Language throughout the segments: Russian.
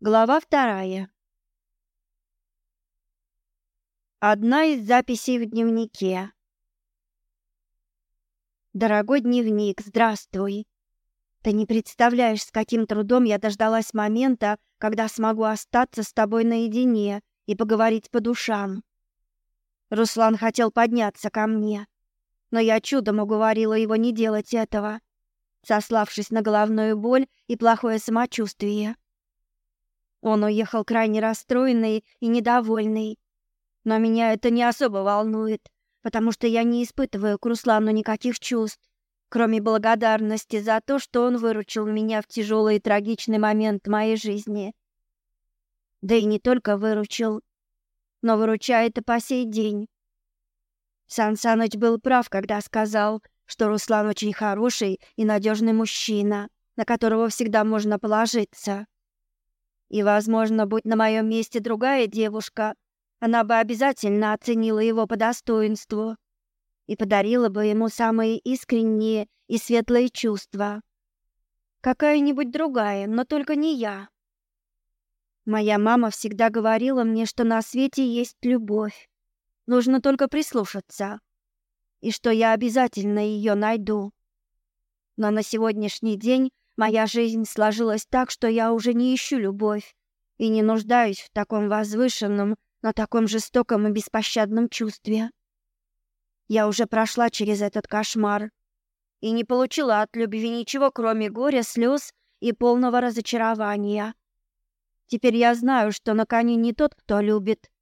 Глава вторая. Одна из записей в дневнике. Дорогой дневник, здравствуй. Ты не представляешь, с каким трудом я дождалась момента, когда смогу остаться с тобой наедине и поговорить по душам. Руслан хотел подняться ко мне, но я чудом уговорила его не делать этого, сославшись на головную боль и плохое самочувствие. Он уехал крайне расстроенный и недовольный. Но меня это не особо волнует, потому что я не испытываю к Руслану никаких чувств, кроме благодарности за то, что он выручил меня в тяжелый и трагичный момент моей жизни. Да и не только выручил, но выручает и по сей день. Сан Саныч был прав, когда сказал, что Руслан очень хороший и надежный мужчина, на которого всегда можно положиться. И, возможно, будь на моем месте другая девушка, она бы обязательно оценила его по достоинству и подарила бы ему самые искренние и светлые чувства. Какая-нибудь другая, но только не я. Моя мама всегда говорила мне, что на свете есть любовь. Нужно только прислушаться. И что я обязательно ее найду. Но на сегодняшний день Моя жизнь сложилась так, что я уже не ищу любовь и не нуждаюсь в таком возвышенном, но таком жестоком и беспощадном чувстве. Я уже прошла через этот кошмар и не получила от любви ничего, кроме горя, слез и полного разочарования. Теперь я знаю, что на коне не тот, кто любит,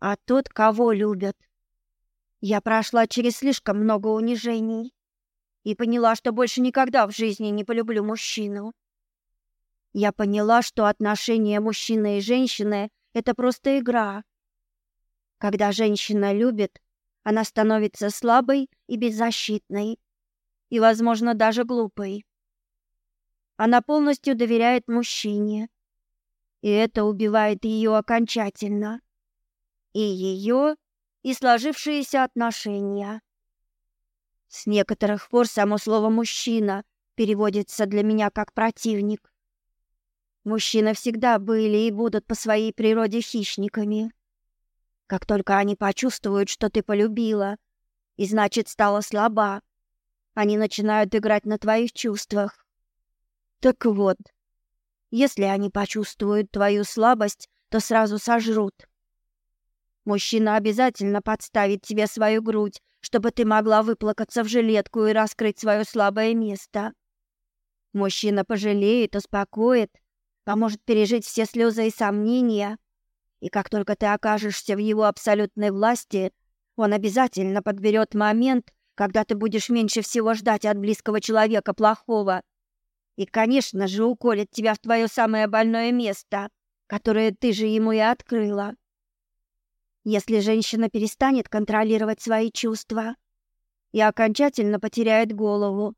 а тот, кого любят. Я прошла через слишком много унижений и поняла, что больше никогда в жизни не полюблю мужчину. Я поняла, что отношения мужчины и женщины — это просто игра. Когда женщина любит, она становится слабой и беззащитной, и, возможно, даже глупой. Она полностью доверяет мужчине, и это убивает ее окончательно. И ее, и сложившиеся отношения. С некоторых пор само слово «мужчина» переводится для меня как «противник». Мужчины всегда были и будут по своей природе хищниками. Как только они почувствуют, что ты полюбила, и значит стала слаба, они начинают играть на твоих чувствах. Так вот, если они почувствуют твою слабость, то сразу сожрут. Мужчина обязательно подставит тебе свою грудь, чтобы ты могла выплакаться в жилетку и раскрыть свое слабое место. Мужчина пожалеет, успокоит, поможет пережить все слезы и сомнения. И как только ты окажешься в его абсолютной власти, он обязательно подберет момент, когда ты будешь меньше всего ждать от близкого человека плохого. И, конечно же, уколет тебя в твое самое больное место, которое ты же ему и открыла. Если женщина перестанет контролировать свои чувства и окончательно потеряет голову,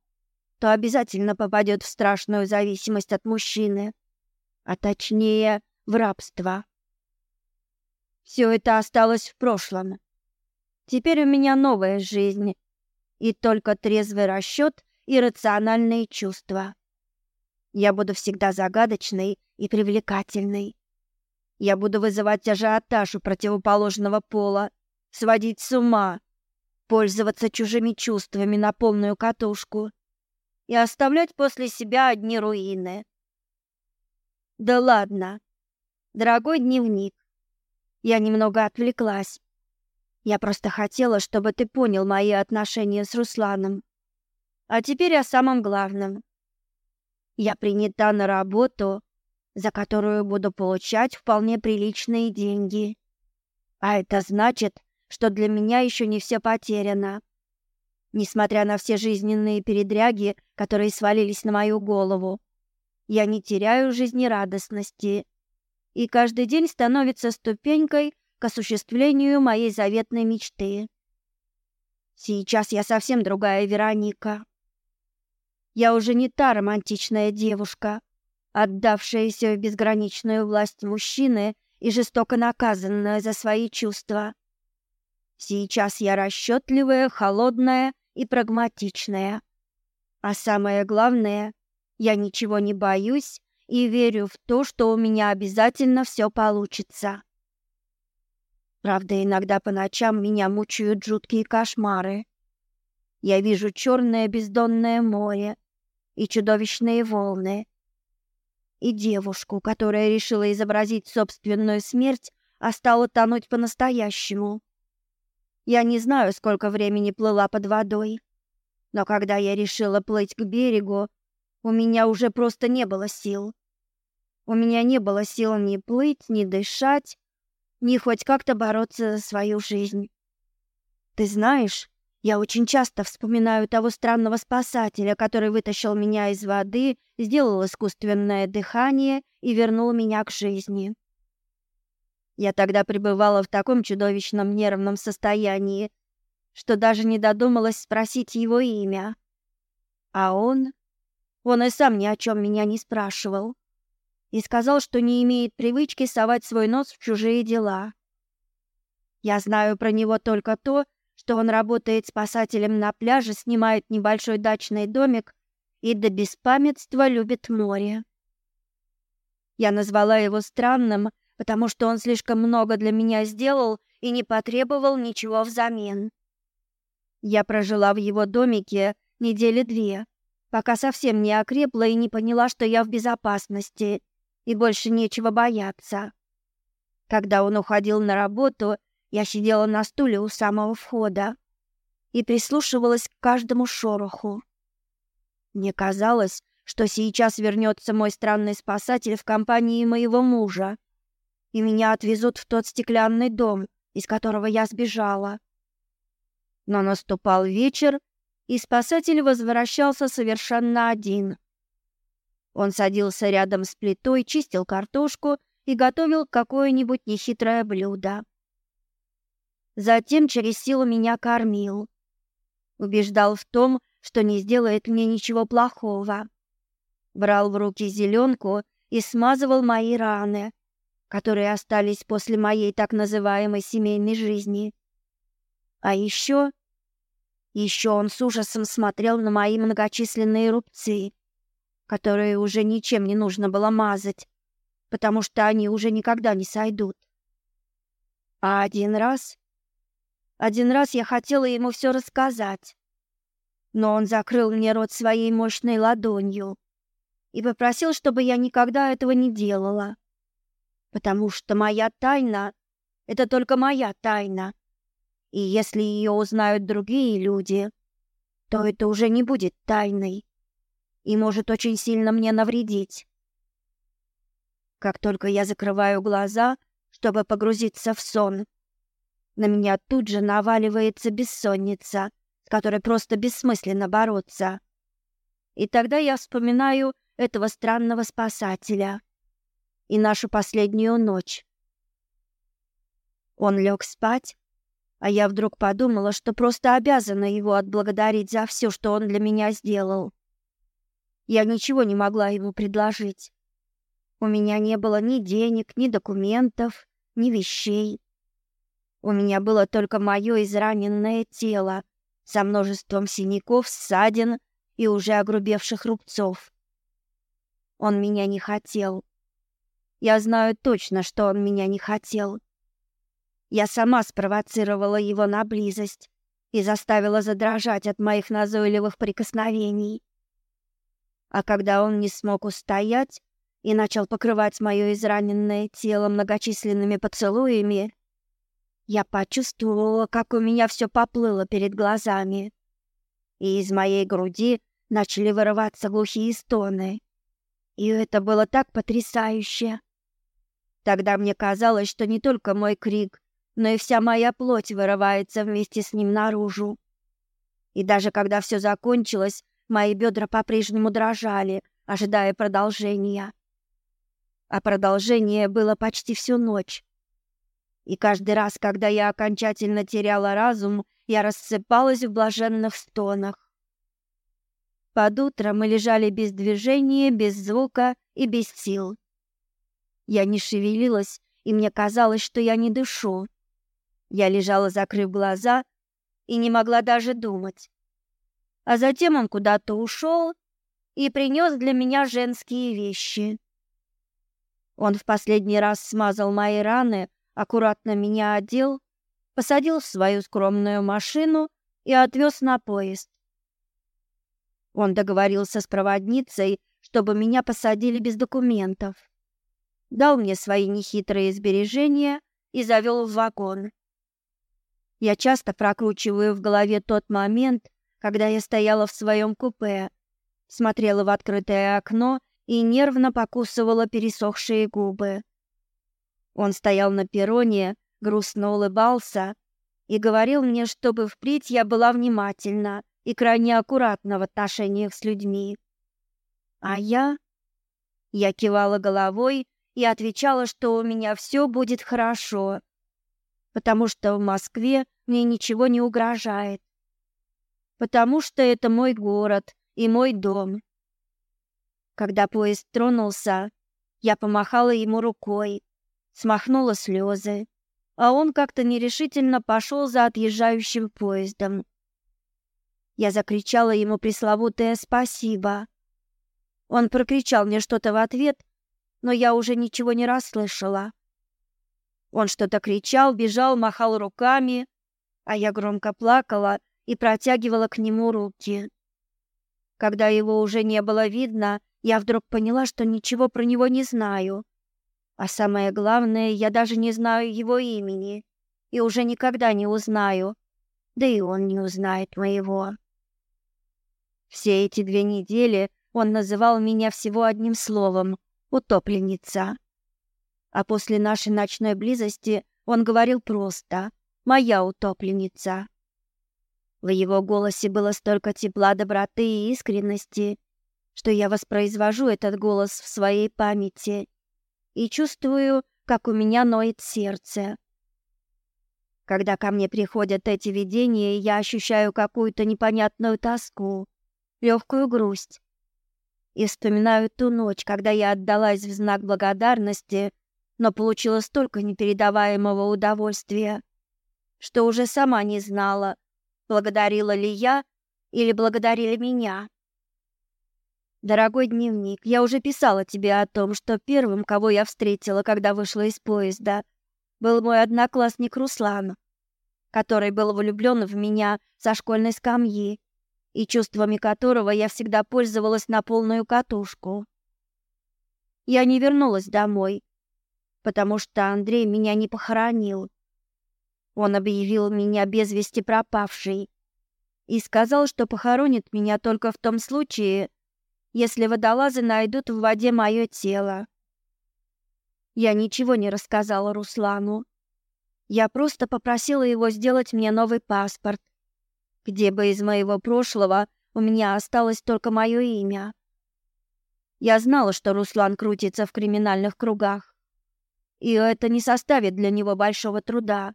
то обязательно попадет в страшную зависимость от мужчины, а точнее в рабство. Все это осталось в прошлом. Теперь у меня новая жизнь и только трезвый расчет и рациональные чувства. Я буду всегда загадочной и привлекательной. Я буду вызывать ажиотаж у противоположного пола, сводить с ума, пользоваться чужими чувствами на полную катушку и оставлять после себя одни руины. Да ладно. Дорогой дневник, я немного отвлеклась. Я просто хотела, чтобы ты понял мои отношения с Русланом. А теперь о самом главном. Я принята на работу за которую буду получать вполне приличные деньги. А это значит, что для меня еще не все потеряно. Несмотря на все жизненные передряги, которые свалились на мою голову, я не теряю жизнерадостности, и каждый день становится ступенькой к осуществлению моей заветной мечты. Сейчас я совсем другая Вероника. Я уже не та романтичная девушка, отдавшиеся в безграничную власть мужчины и жестоко наказанная за свои чувства. Сейчас я расчетливая, холодная и прагматичная. А самое главное, я ничего не боюсь и верю в то, что у меня обязательно все получится. Правда, иногда по ночам меня мучают жуткие кошмары. Я вижу черное бездонное море и чудовищные волны, и девушку, которая решила изобразить собственную смерть, а стала тонуть по-настоящему. Я не знаю, сколько времени плыла под водой, но когда я решила плыть к берегу, у меня уже просто не было сил. У меня не было сил ни плыть, ни дышать, ни хоть как-то бороться за свою жизнь. Ты знаешь, я очень часто вспоминаю того странного спасателя, который вытащил меня из воды, сделал искусственное дыхание и вернул меня к жизни. Я тогда пребывала в таком чудовищном нервном состоянии, что даже не додумалась спросить его имя. А он... Он и сам ни о чем меня не спрашивал. И сказал, что не имеет привычки совать свой нос в чужие дела. Я знаю про него только то, что он работает спасателем на пляже, снимает небольшой дачный домик и до беспамятства любит море. Я назвала его странным, потому что он слишком много для меня сделал и не потребовал ничего взамен. Я прожила в его домике недели две, пока совсем не окрепла и не поняла, что я в безопасности и больше нечего бояться. Когда он уходил на работу, я сидела на стуле у самого входа и прислушивалась к каждому шороху. Мне казалось, что сейчас вернется мой странный спасатель в компании моего мужа, и меня отвезут в тот стеклянный дом, из которого я сбежала. Но наступал вечер, и спасатель возвращался совершенно один. Он садился рядом с плитой, чистил картошку и готовил какое-нибудь нехитрое блюдо. Затем через силу меня кормил. Убеждал в том, что не сделает мне ничего плохого. Брал в руки зеленку и смазывал мои раны, которые остались после моей так называемой семейной жизни. А еще... Еще он с ужасом смотрел на мои многочисленные рубцы, которые уже ничем не нужно было мазать, потому что они уже никогда не сойдут. А один раз один раз я хотела ему все рассказать, но он закрыл мне рот своей мощной ладонью и попросил, чтобы я никогда этого не делала, потому что моя тайна — это только моя тайна, и если ее узнают другие люди, то это уже не будет тайной и может очень сильно мне навредить. Как только я закрываю глаза, чтобы погрузиться в сон, — на меня тут же наваливается бессонница, с которой просто бессмысленно бороться. И тогда я вспоминаю этого странного спасателя и нашу последнюю ночь. Он лег спать, а я вдруг подумала, что просто обязана его отблагодарить за все, что он для меня сделал. Я ничего не могла ему предложить. У меня не было ни денег, ни документов, ни вещей. У меня было только мое израненное тело со множеством синяков, ссадин и уже огрубевших рубцов. Он меня не хотел. Я знаю точно, что он меня не хотел. Я сама спровоцировала его на близость и заставила задрожать от моих назойливых прикосновений. А когда он не смог устоять и начал покрывать мое израненное тело многочисленными поцелуями, я почувствовала, как у меня все поплыло перед глазами. И из моей груди начали вырываться глухие стоны. И это было так потрясающе. Тогда мне казалось, что не только мой крик, но и вся моя плоть вырывается вместе с ним наружу. И даже когда все закончилось, мои бедра по-прежнему дрожали, ожидая продолжения. А продолжение было почти всю ночь. И каждый раз, когда я окончательно теряла разум, я рассыпалась в блаженных стонах. Под утро мы лежали без движения, без звука и без сил. Я не шевелилась, и мне казалось, что я не дышу. Я лежала, закрыв глаза, и не могла даже думать. А затем он куда-то ушел и принес для меня женские вещи. Он в последний раз смазал мои раны, аккуратно меня одел, посадил в свою скромную машину и отвез на поезд. Он договорился с проводницей, чтобы меня посадили без документов. Дал мне свои нехитрые сбережения и завел в вагон. Я часто прокручиваю в голове тот момент, когда я стояла в своем купе, смотрела в открытое окно и нервно покусывала пересохшие губы. Он стоял на перроне, грустно улыбался и говорил мне, чтобы впредь я была внимательна и крайне аккуратна в отношениях с людьми. А я? Я кивала головой и отвечала, что у меня все будет хорошо, потому что в Москве мне ничего не угрожает, потому что это мой город и мой дом. Когда поезд тронулся, я помахала ему рукой смахнула слезы, а он как-то нерешительно пошел за отъезжающим поездом. Я закричала ему пресловутое «спасибо». Он прокричал мне что-то в ответ, но я уже ничего не расслышала. Он что-то кричал, бежал, махал руками, а я громко плакала и протягивала к нему руки. Когда его уже не было видно, я вдруг поняла, что ничего про него не знаю. А самое главное, я даже не знаю его имени и уже никогда не узнаю, да и он не узнает моего. Все эти две недели он называл меня всего одним словом — утопленница. А после нашей ночной близости он говорил просто «моя утопленница». В его голосе было столько тепла, доброты и искренности, что я воспроизвожу этот голос в своей памяти — и чувствую, как у меня ноет сердце. Когда ко мне приходят эти видения, я ощущаю какую-то непонятную тоску, легкую грусть. И вспоминаю ту ночь, когда я отдалась в знак благодарности, но получила столько непередаваемого удовольствия, что уже сама не знала, благодарила ли я или благодарили меня. Дорогой дневник, я уже писала тебе о том, что первым, кого я встретила, когда вышла из поезда, был мой одноклассник Руслан, который был влюблен в меня со школьной скамьи и чувствами которого я всегда пользовалась на полную катушку. Я не вернулась домой, потому что Андрей меня не похоронил. Он объявил меня без вести пропавшей и сказал, что похоронит меня только в том случае, если водолазы найдут в воде мое тело. Я ничего не рассказала Руслану. Я просто попросила его сделать мне новый паспорт, где бы из моего прошлого у меня осталось только мое имя. Я знала, что Руслан крутится в криминальных кругах, и это не составит для него большого труда.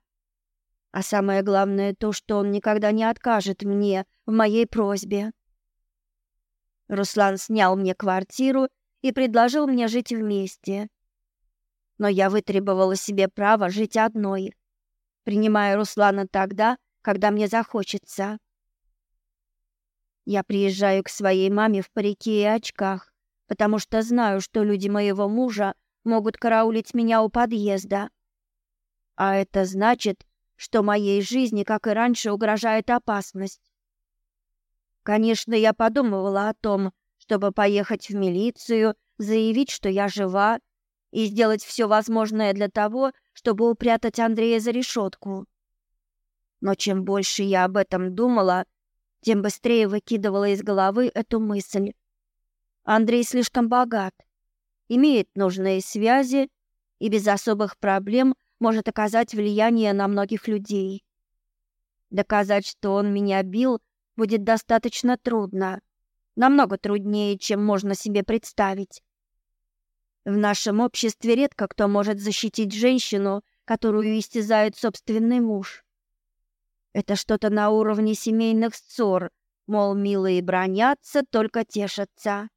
А самое главное то, что он никогда не откажет мне в моей просьбе. Руслан снял мне квартиру и предложил мне жить вместе. Но я вытребовала себе право жить одной, принимая Руслана тогда, когда мне захочется. Я приезжаю к своей маме в парике и очках, потому что знаю, что люди моего мужа могут караулить меня у подъезда. А это значит, что моей жизни, как и раньше, угрожает опасность. Конечно, я подумывала о том, чтобы поехать в милицию, заявить, что я жива, и сделать все возможное для того, чтобы упрятать Андрея за решетку. Но чем больше я об этом думала, тем быстрее выкидывала из головы эту мысль. Андрей слишком богат, имеет нужные связи и без особых проблем может оказать влияние на многих людей. Доказать, что он меня бил, будет достаточно трудно. Намного труднее, чем можно себе представить. В нашем обществе редко кто может защитить женщину, которую истязает собственный муж. Это что-то на уровне семейных ссор, мол, милые бронятся, только тешатся.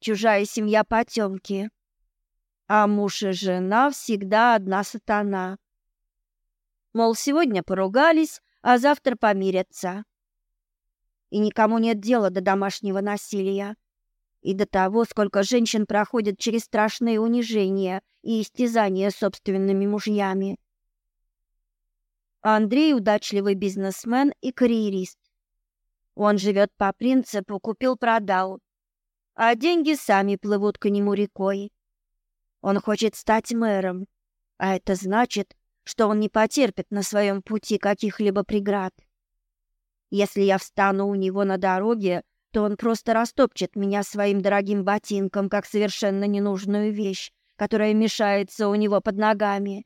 Чужая семья потемки. А муж и жена всегда одна сатана. Мол, сегодня поругались, а завтра помирятся и никому нет дела до домашнего насилия и до того, сколько женщин проходит через страшные унижения и истязания собственными мужьями. Андрей – удачливый бизнесмен и карьерист. Он живет по принципу «купил-продал», а деньги сами плывут к нему рекой. Он хочет стать мэром, а это значит, что он не потерпит на своем пути каких-либо преград. Если я встану у него на дороге, то он просто растопчет меня своим дорогим ботинком, как совершенно ненужную вещь, которая мешается у него под ногами.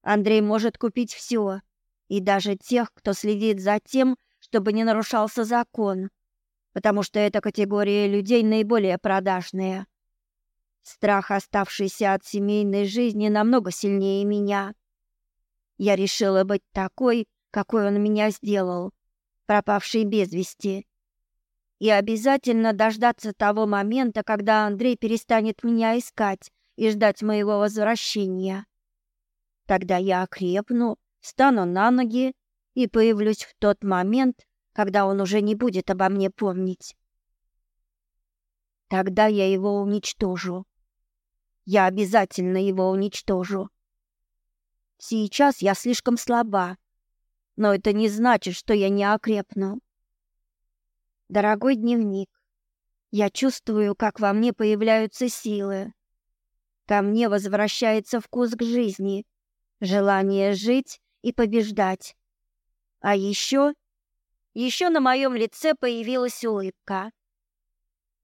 Андрей может купить все, и даже тех, кто следит за тем, чтобы не нарушался закон, потому что эта категория людей наиболее продажная. Страх, оставшийся от семейной жизни, намного сильнее меня. Я решила быть такой, какой он меня сделал, пропавший без вести. И обязательно дождаться того момента, когда Андрей перестанет меня искать и ждать моего возвращения. Тогда я окрепну, встану на ноги и появлюсь в тот момент, когда он уже не будет обо мне помнить. Тогда я его уничтожу. Я обязательно его уничтожу. Сейчас я слишком слаба, но это не значит, что я не окрепну. Дорогой дневник, я чувствую, как во мне появляются силы. Ко мне возвращается вкус к жизни, желание жить и побеждать. А еще... Еще на моем лице появилась улыбка.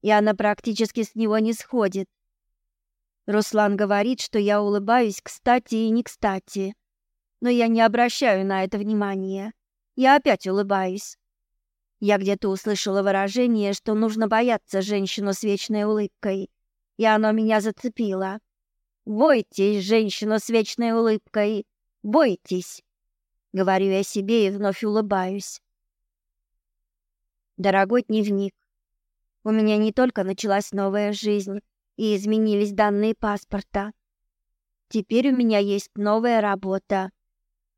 И она практически с него не сходит. Руслан говорит, что я улыбаюсь кстати и не кстати но я не обращаю на это внимания. Я опять улыбаюсь. Я где-то услышала выражение, что нужно бояться женщину с вечной улыбкой, и оно меня зацепило. «Бойтесь, женщину с вечной улыбкой! Бойтесь!» Говорю я себе и вновь улыбаюсь. Дорогой дневник, у меня не только началась новая жизнь, и изменились данные паспорта. Теперь у меня есть новая работа,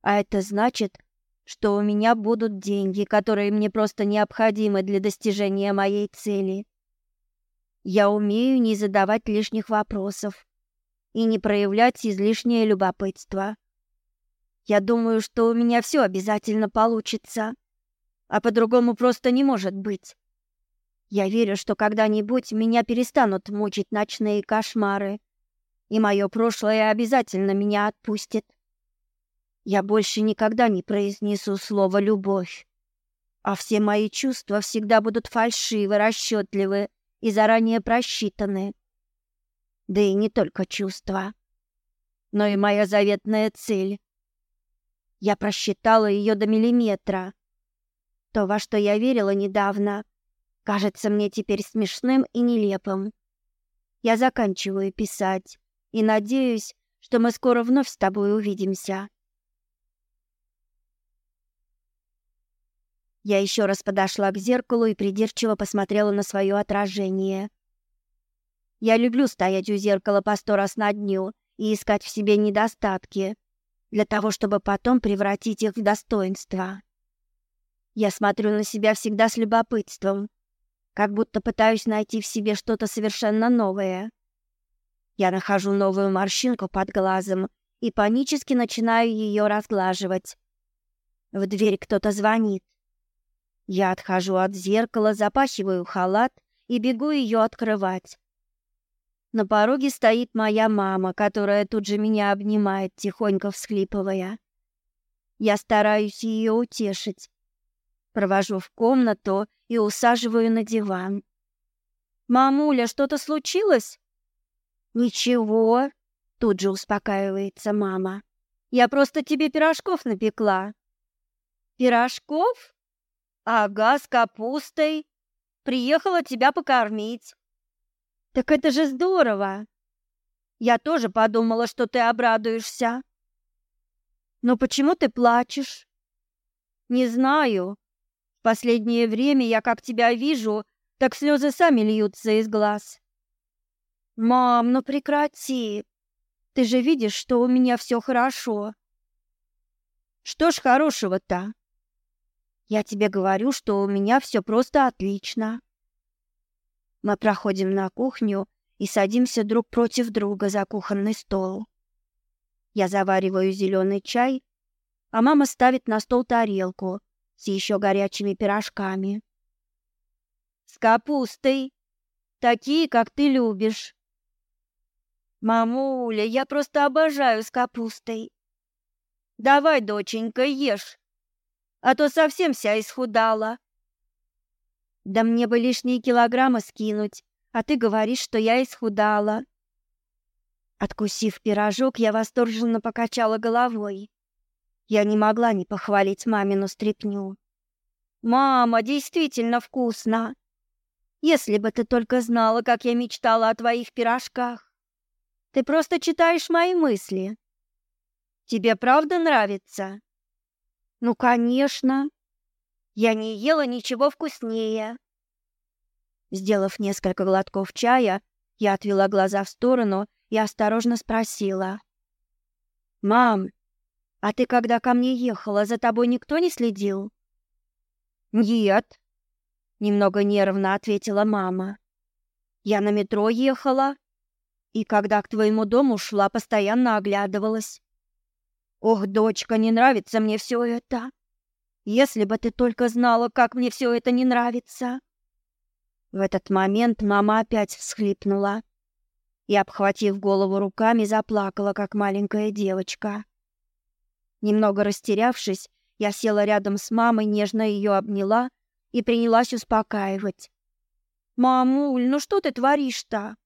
а это значит, что у меня будут деньги, которые мне просто необходимы для достижения моей цели. Я умею не задавать лишних вопросов и не проявлять излишнее любопытство. Я думаю, что у меня все обязательно получится, а по-другому просто не может быть. Я верю, что когда-нибудь меня перестанут мучить ночные кошмары, и мое прошлое обязательно меня отпустит. Я больше никогда не произнесу слово «любовь». А все мои чувства всегда будут фальшивы, расчетливы и заранее просчитаны. Да и не только чувства, но и моя заветная цель. Я просчитала ее до миллиметра. То, во что я верила недавно, кажется мне теперь смешным и нелепым. Я заканчиваю писать и надеюсь, что мы скоро вновь с тобой увидимся. Я еще раз подошла к зеркалу и придирчиво посмотрела на свое отражение. Я люблю стоять у зеркала по сто раз на дню и искать в себе недостатки, для того, чтобы потом превратить их в достоинства. Я смотрю на себя всегда с любопытством, как будто пытаюсь найти в себе что-то совершенно новое. Я нахожу новую морщинку под глазом и панически начинаю ее разглаживать. В дверь кто-то звонит. Я отхожу от зеркала, запахиваю халат и бегу ее открывать. На пороге стоит моя мама, которая тут же меня обнимает, тихонько всхлипывая. Я стараюсь ее утешить. Провожу в комнату и усаживаю на диван. «Мамуля, что-то случилось?» «Ничего», — тут же успокаивается мама. «Я просто тебе пирожков напекла». «Пирожков?» «Ага, с капустой. Приехала тебя покормить». «Так это же здорово!» «Я тоже подумала, что ты обрадуешься». «Но почему ты плачешь?» «Не знаю. В последнее время я, как тебя вижу, так слезы сами льются из глаз». «Мам, ну прекрати. Ты же видишь, что у меня все хорошо». «Что ж хорошего-то?» Я тебе говорю, что у меня все просто отлично. Мы проходим на кухню и садимся друг против друга за кухонный стол. Я завариваю зеленый чай, а мама ставит на стол тарелку с еще горячими пирожками. С капустой, такие, как ты любишь. Мамуля, я просто обожаю с капустой. Давай, доченька, ешь а то совсем вся исхудала. Да мне бы лишние килограммы скинуть, а ты говоришь, что я исхудала. Откусив пирожок, я восторженно покачала головой. Я не могла не похвалить мамину стряпню. «Мама, действительно вкусно! Если бы ты только знала, как я мечтала о твоих пирожках! Ты просто читаешь мои мысли. Тебе правда нравится?» Ну, конечно. Я не ела ничего вкуснее. Сделав несколько глотков чая, я отвела глаза в сторону и осторожно спросила: "Мам, а ты когда ко мне ехала, за тобой никто не следил?" "Нет", немного нервно ответила мама. "Я на метро ехала, и когда к твоему дому шла, постоянно оглядывалась. Ох, дочка, не нравится мне все это. Если бы ты только знала, как мне все это не нравится. В этот момент мама опять всхлипнула и, обхватив голову руками, заплакала, как маленькая девочка. Немного растерявшись, я села рядом с мамой, нежно ее обняла и принялась успокаивать. «Мамуль, ну что ты творишь-то?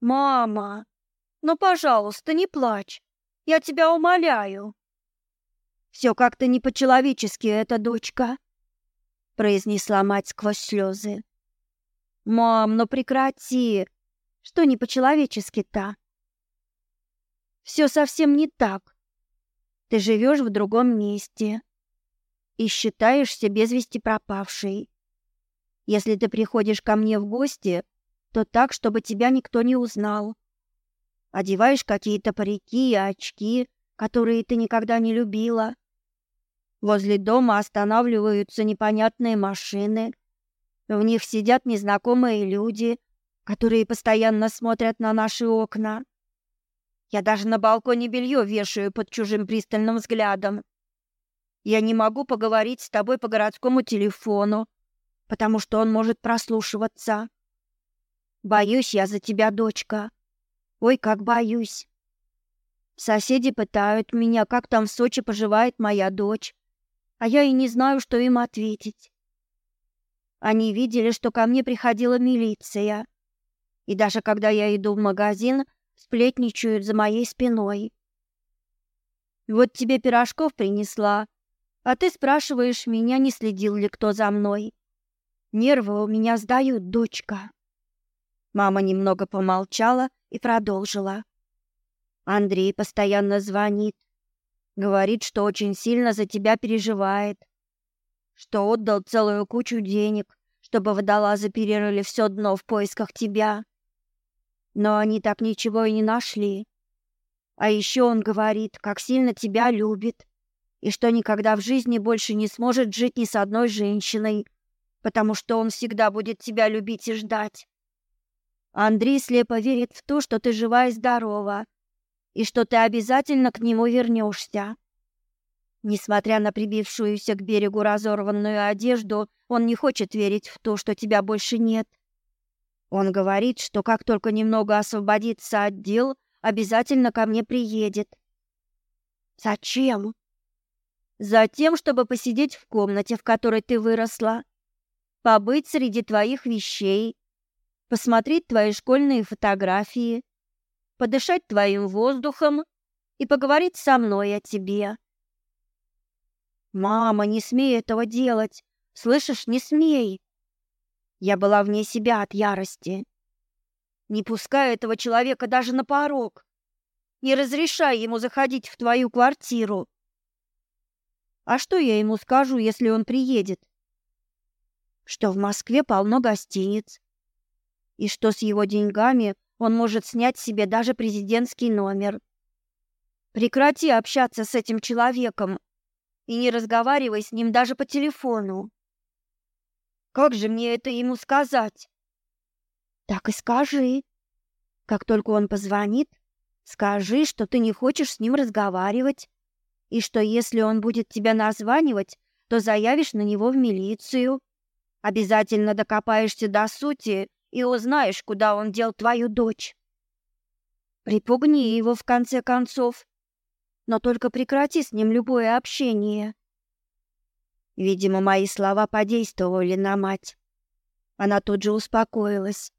Мама, ну, пожалуйста, не плачь. Я тебя умоляю. Все как-то не по-человечески, эта дочка», — произнесла мать сквозь слезы. «Мам, но прекрати! Что не по-человечески-то?» «Все совсем не так. Ты живешь в другом месте и считаешься без вести пропавшей. Если ты приходишь ко мне в гости, то так, чтобы тебя никто не узнал. Одеваешь какие-то парики и очки — которые ты никогда не любила. Возле дома останавливаются непонятные машины. В них сидят незнакомые люди, которые постоянно смотрят на наши окна. Я даже на балконе белье вешаю под чужим пристальным взглядом. Я не могу поговорить с тобой по городскому телефону, потому что он может прослушиваться. Боюсь я за тебя, дочка. Ой, как боюсь. Соседи пытают меня, как там в Сочи поживает моя дочь, а я и не знаю, что им ответить. Они видели, что ко мне приходила милиция, и даже когда я иду в магазин, сплетничают за моей спиной. Вот тебе пирожков принесла, а ты спрашиваешь меня, не следил ли кто за мной. Нервы у меня сдают, дочка. Мама немного помолчала и продолжила. Андрей постоянно звонит. Говорит, что очень сильно за тебя переживает. Что отдал целую кучу денег, чтобы водолазы перерыли все дно в поисках тебя. Но они так ничего и не нашли. А еще он говорит, как сильно тебя любит. И что никогда в жизни больше не сможет жить ни с одной женщиной. Потому что он всегда будет тебя любить и ждать. Андрей слепо верит в то, что ты жива и здорова, и что ты обязательно к нему вернешься. Несмотря на прибившуюся к берегу разорванную одежду, он не хочет верить в то, что тебя больше нет. Он говорит, что как только немного освободится от дел, обязательно ко мне приедет. Зачем? Затем, чтобы посидеть в комнате, в которой ты выросла, побыть среди твоих вещей, посмотреть твои школьные фотографии, подышать твоим воздухом и поговорить со мной о тебе. Мама, не смей этого делать. Слышишь, не смей. Я была вне себя от ярости. Не пускай этого человека даже на порог. Не разрешай ему заходить в твою квартиру. А что я ему скажу, если он приедет? Что в Москве полно гостиниц. И что с его деньгами он может снять себе даже президентский номер. Прекрати общаться с этим человеком и не разговаривай с ним даже по телефону. Как же мне это ему сказать? Так и скажи. Как только он позвонит, скажи, что ты не хочешь с ним разговаривать, и что если он будет тебя названивать, то заявишь на него в милицию. Обязательно докопаешься до сути и узнаешь, куда он дел твою дочь. Припугни его в конце концов, но только прекрати с ним любое общение. Видимо, мои слова подействовали на мать. Она тут же успокоилась,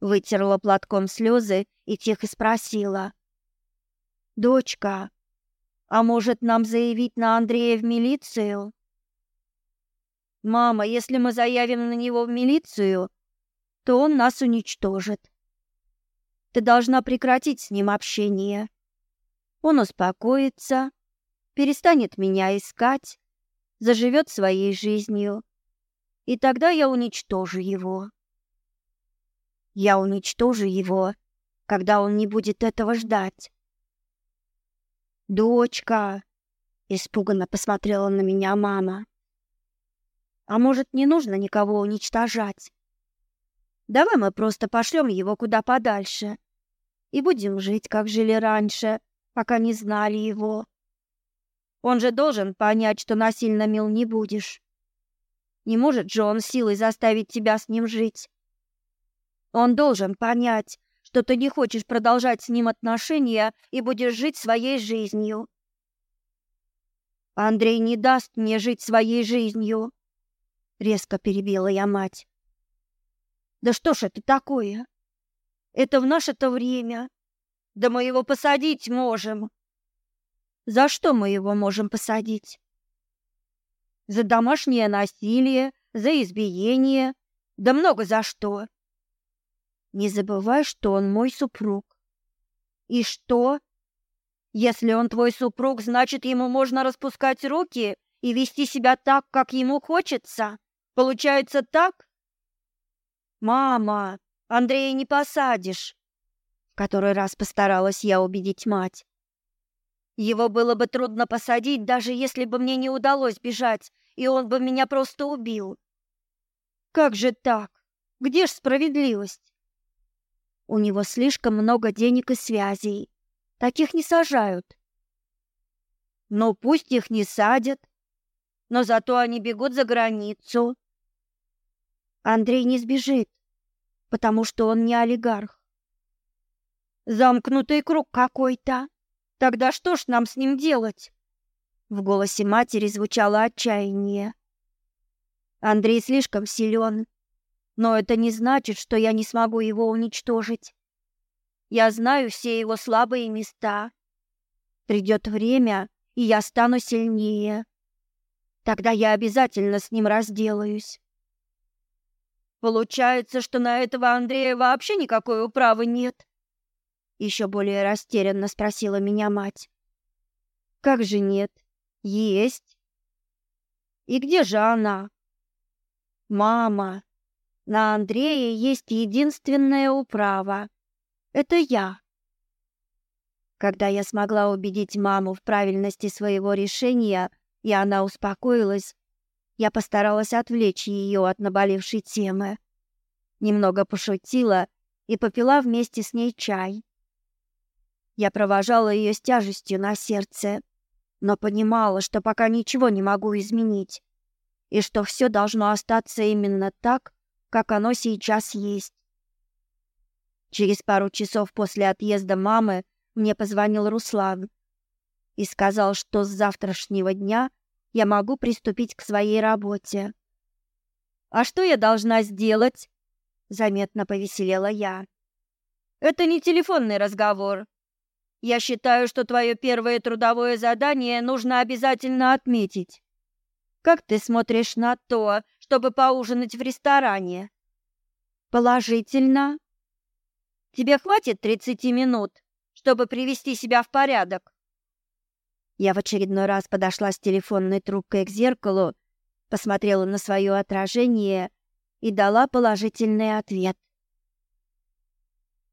вытерла платком слезы и тихо спросила: "Дочка, а может нам заявить на Андрея в милицию?" "Мама, если мы заявим на него в милицию, то он нас уничтожит. Ты должна прекратить с ним общение. Он успокоится, перестанет меня искать, заживет своей жизнью, и тогда я уничтожу его. Я уничтожу его, когда он не будет этого ждать. Дочка, испуганно посмотрела на меня мама. А может, не нужно никого уничтожать? Давай мы просто пошлем его куда подальше и будем жить, как жили раньше, пока не знали его. Он же должен понять, что насильно мил не будешь. Не может же он силой заставить тебя с ним жить. Он должен понять, что ты не хочешь продолжать с ним отношения и будешь жить своей жизнью. Андрей не даст мне жить своей жизнью, резко перебила я мать. Да что ж это такое? Это в наше-то время. Да мы его посадить можем. За что мы его можем посадить? За домашнее насилие, за избиение, да много за что. Не забывай, что он мой супруг. И что? Если он твой супруг, значит, ему можно распускать руки и вести себя так, как ему хочется. Получается так? «Мама, Андрея не посадишь!» В который раз постаралась я убедить мать. Его было бы трудно посадить, даже если бы мне не удалось бежать, и он бы меня просто убил. Как же так? Где ж справедливость? У него слишком много денег и связей. Таких не сажают. Ну, пусть их не садят, но зато они бегут за границу, Андрей не сбежит, потому что он не олигарх. Замкнутый круг какой-то. Тогда что ж нам с ним делать? В голосе матери звучало отчаяние. Андрей слишком силен, но это не значит, что я не смогу его уничтожить. Я знаю все его слабые места. Придет время, и я стану сильнее. Тогда я обязательно с ним разделаюсь. Получается, что на этого Андрея вообще никакой управы нет. Еще более растерянно спросила меня мать. Как же нет? Есть. И где же она? Мама, на Андрея есть единственная управа. Это я. Когда я смогла убедить маму в правильности своего решения, и она успокоилась, я постаралась отвлечь ее от наболевшей темы. Немного пошутила и попила вместе с ней чай. Я провожала ее с тяжестью на сердце, но понимала, что пока ничего не могу изменить, и что все должно остаться именно так, как оно сейчас есть. Через пару часов после отъезда мамы мне позвонил Руслан и сказал, что с завтрашнего дня – я могу приступить к своей работе. А что я должна сделать? Заметно повеселела я. Это не телефонный разговор. Я считаю, что твое первое трудовое задание нужно обязательно отметить. Как ты смотришь на то, чтобы поужинать в ресторане? Положительно. Тебе хватит 30 минут, чтобы привести себя в порядок. Я в очередной раз подошла с телефонной трубкой к зеркалу, посмотрела на свое отражение и дала положительный ответ.